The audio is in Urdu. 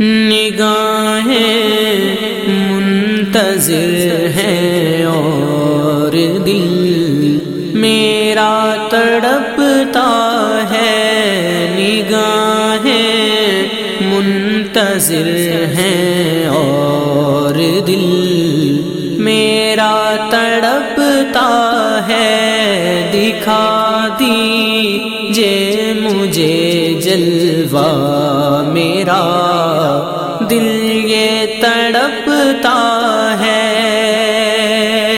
نگاہیں منتظر ہے اور دل میرا تڑپتا ہے نگاہیں منتظر ہیں اور دل میرا تڑپتا ہے دکھا دی جے مجھے جلوہ میرا تڑپتا ہے